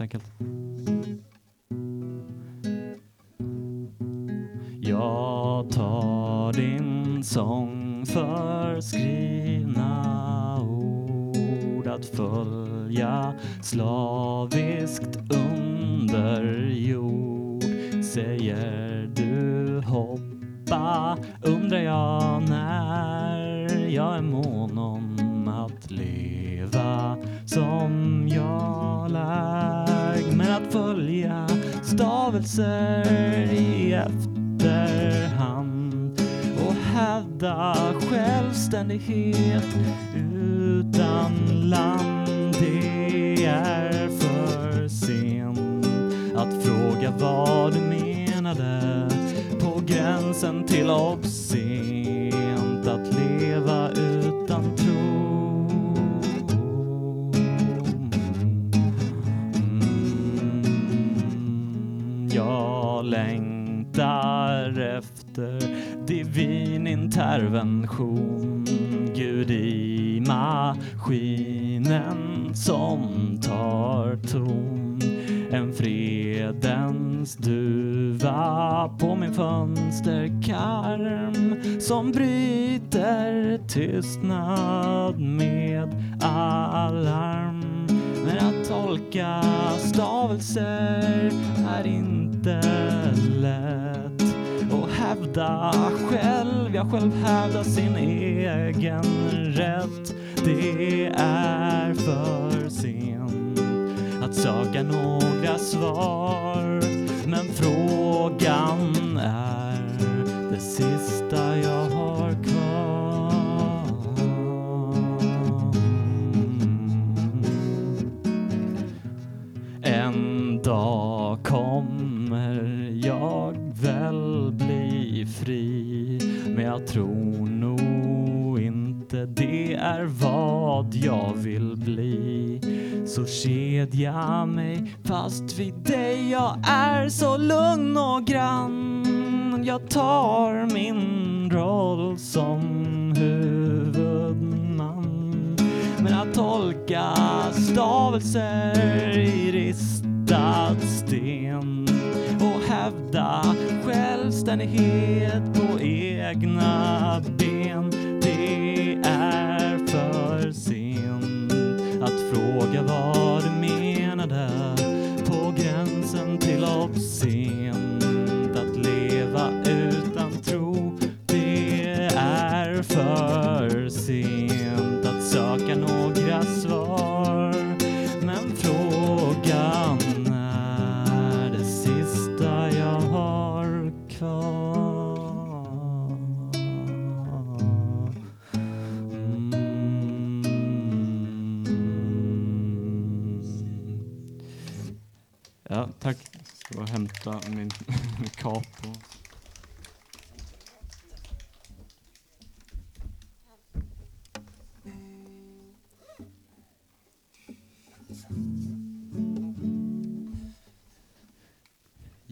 helt enkelt. Jag tar din sång för skrivna ord att följa slaviskt under jord. Säger du hoppa undrar jag när jag är mån om att leva som jag lär. Att följa stavelser i efterhand och hävda självständighet utan land. Det är för sent att fråga vad du menade på gränsen till obscen jag längtar efter divin intervention. Gud i maskinen som tar ton. En fredens duva på min fönsterkarm som bryter tystnad med alarm. Men att tolka stavelser är inte lätt och hävda själv, ja själv hävda sin egen rätt. Det är för sent att söka några svar. Men frågan är det sista jag har kvar. En dag kommer jag väl bli fri. Men jag tror nog inte det är vad jag vill bli. Så kedja mig fast vid dig. Jag är så lugn och grann. Jag tar min roll som huvudman. Men att tolka stavelser i rist ristad sten och hävda självständighet på egna ben. Det är för sent att fråga vad du menade på gränsen till obscent att leva utan tro. Det är för sent Ja, tack. Ska bara hämta min, min kap och... Mm.